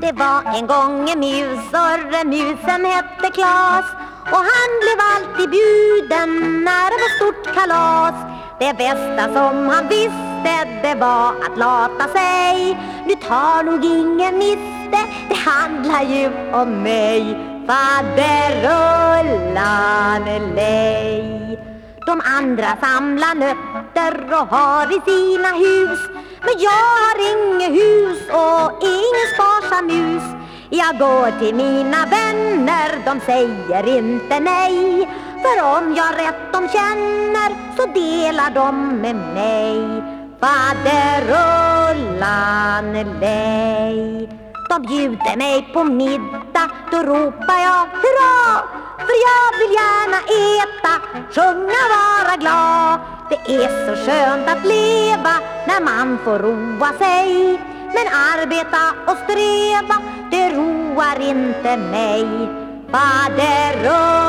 Det var en gång en mus och musen hette Klas. Och han blev alltid bjuden när det var stort kalas. Det bästa som han visste det var att lata sig. Nu tar nog ingen miste, det handlar ju om mig. Faderullan lej De andra samlar nötter och har i sina hus. Men jag har inget hus och mus jag går till mina vänner, de säger inte nej. För om jag rätt de känner så delar de med mig. Faderullan lej. De bjuder mig på middag, då ropar jag hurra! För jag vill gärna äta, sjunga, vara glad. Det är så skönt att leva när man får roa sig men arbeta och sträva, det roar inte mig. Faderullan